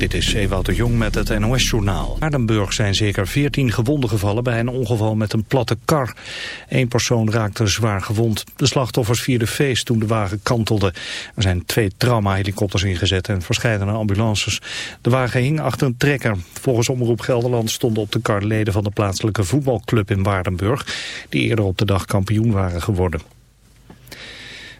Dit is Ewout de Jong met het NOS-journaal. In zijn zeker 14 gewonden gevallen bij een ongeval met een platte kar. Eén persoon raakte zwaar gewond. De slachtoffers vierden feest toen de wagen kantelde. Er zijn twee traumahelikopters ingezet en verscheidene ambulances. De wagen hing achter een trekker. Volgens Omroep Gelderland stonden op de kar leden van de plaatselijke voetbalclub in Waardenburg... die eerder op de dag kampioen waren geworden.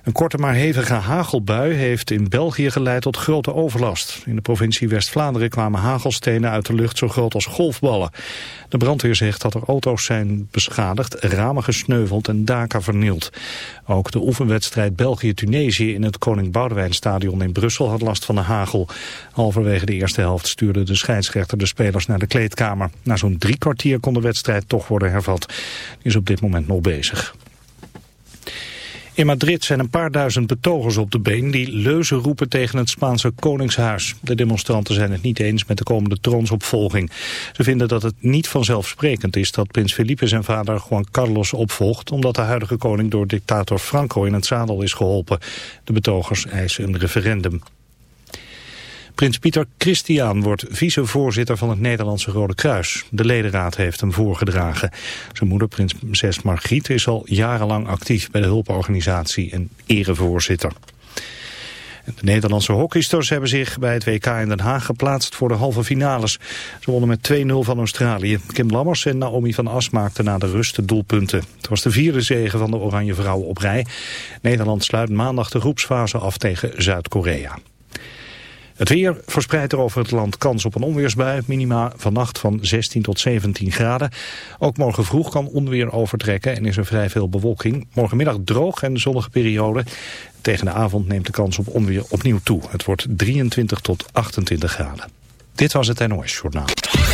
Een korte maar hevige hagelbui heeft in België geleid tot grote overlast. In de provincie West-Vlaanderen kwamen hagelstenen uit de lucht zo groot als golfballen. De brandweer zegt dat er auto's zijn beschadigd, ramen gesneuveld en daken vernield. Ook de oefenwedstrijd België-Tunesië in het Koning Boudewijnstadion in Brussel had last van de hagel. Halverwege de eerste helft stuurde de scheidsrechter de spelers naar de kleedkamer. Na zo'n drie kwartier kon de wedstrijd toch worden hervat. Die is op dit moment nog bezig. In Madrid zijn een paar duizend betogers op de been die leuzen roepen tegen het Spaanse koningshuis. De demonstranten zijn het niet eens met de komende troonsopvolging. Ze vinden dat het niet vanzelfsprekend is dat prins Felipe zijn vader Juan Carlos opvolgt... omdat de huidige koning door dictator Franco in het zadel is geholpen. De betogers eisen een referendum. Prins Pieter Christian wordt vicevoorzitter van het Nederlandse Rode Kruis. De ledenraad heeft hem voorgedragen. Zijn moeder, prinses Margriet, is al jarenlang actief bij de hulporganisatie en erevoorzitter. De Nederlandse hockeysters hebben zich bij het WK in Den Haag geplaatst voor de halve finales. Ze wonnen met 2-0 van Australië. Kim Lammers en Naomi van As maakten na de rust de doelpunten. Het was de vierde zege van de Oranje Vrouwen op rij. Nederland sluit maandag de groepsfase af tegen Zuid-Korea. Het weer verspreidt er over het land kans op een onweersbui. Minima vannacht van 16 tot 17 graden. Ook morgen vroeg kan onweer overtrekken en is er vrij veel bewolking. Morgenmiddag droog en zonnige periode. Tegen de avond neemt de kans op onweer opnieuw toe. Het wordt 23 tot 28 graden. Dit was het NOS Journaal.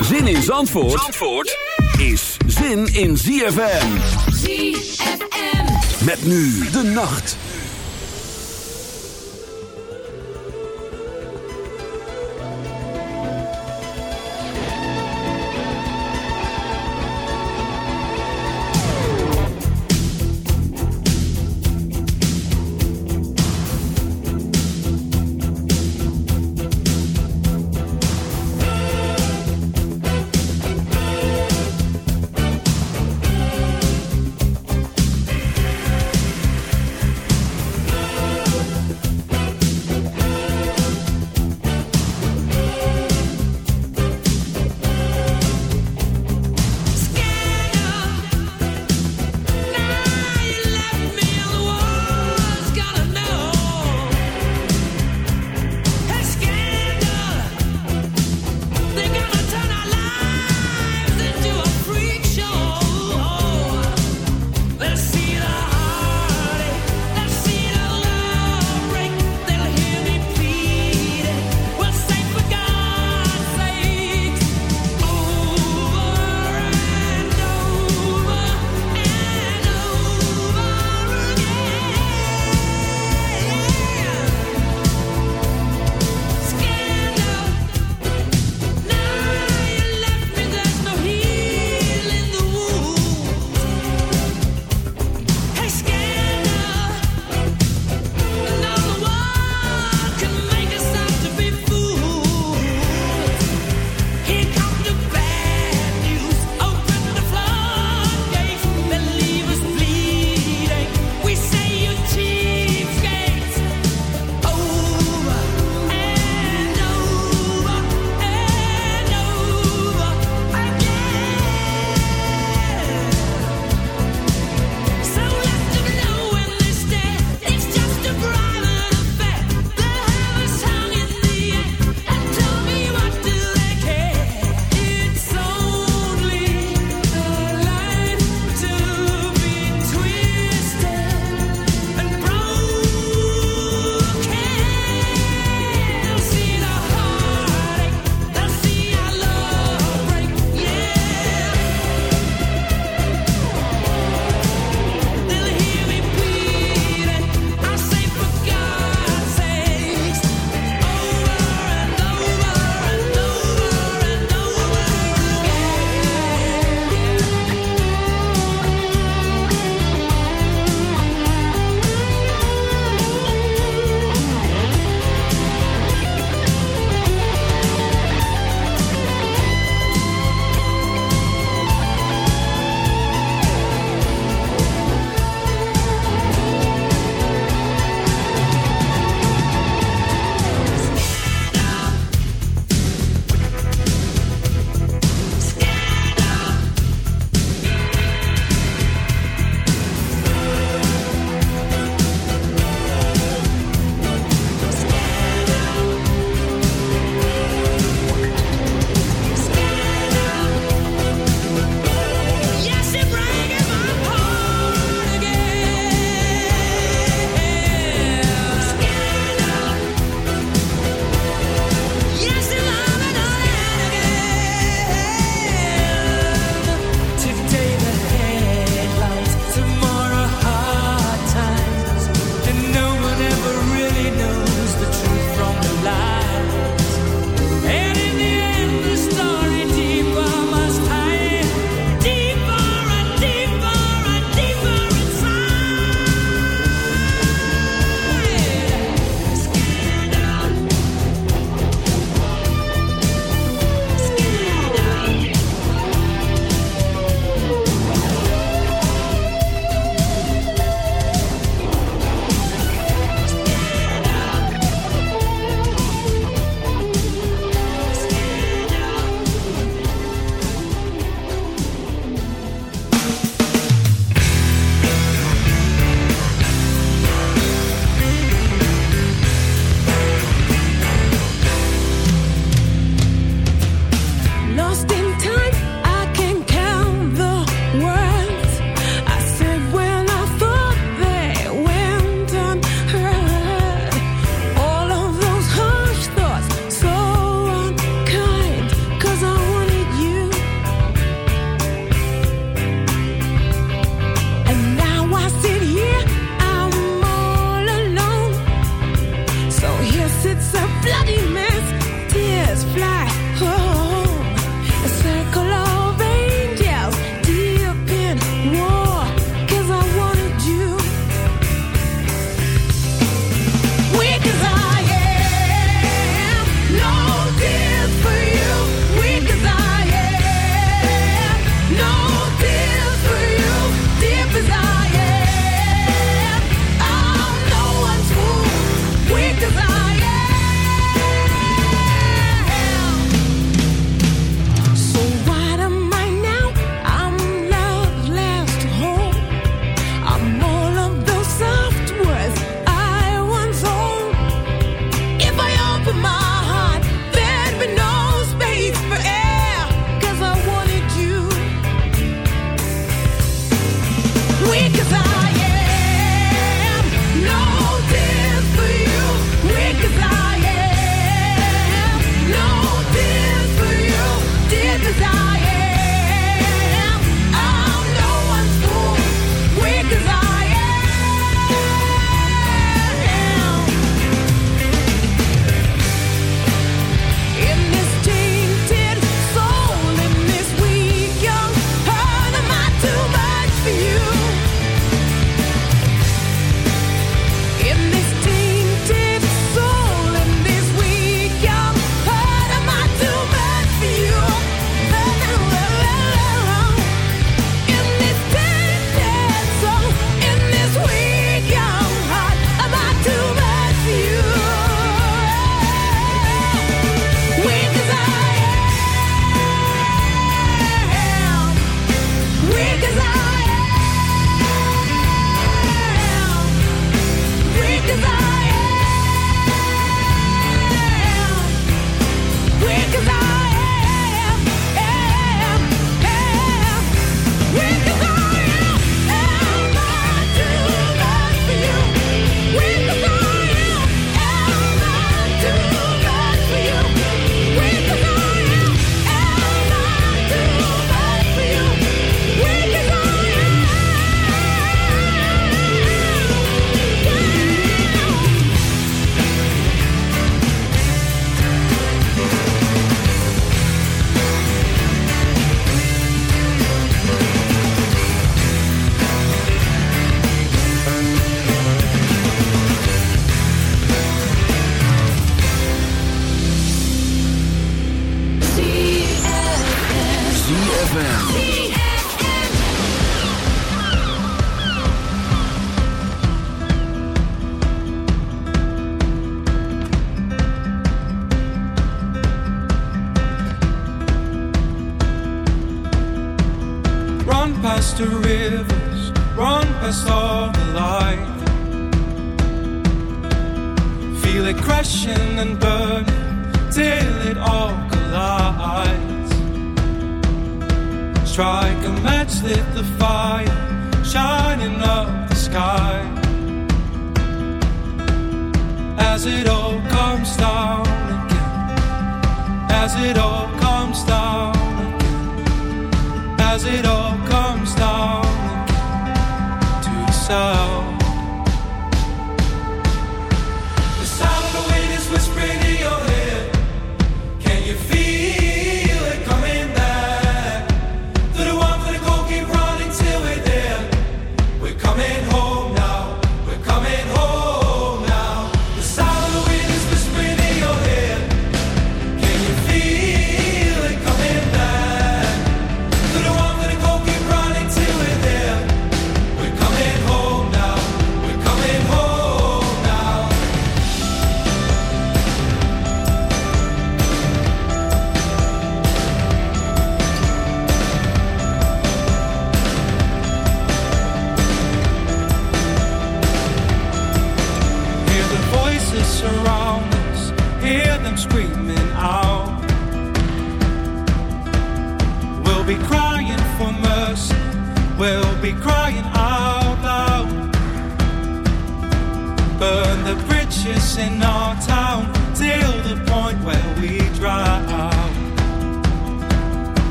Zin in Zandvoort, Zandvoort is zin in ZFM. ZFM. Met nu de nacht.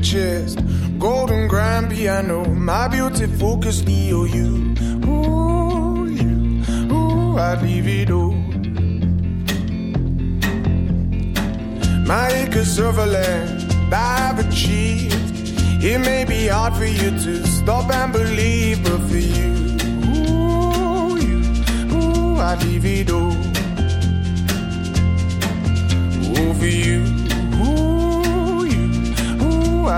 Chest. Golden grand piano, my beauty focus, EOU. Ooh, you, ooh, I'd leave it all. My acres of land I've achieved. It may be hard for you to stop and believe, but for you, ooh, you, ooh, I'd leave it all. Ooh, for you,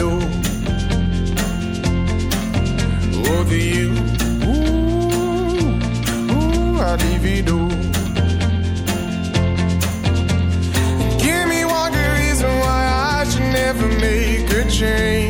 I divido. Over oh, you, ooh, ooh, I divido. Give me one good reason why I should never make a change.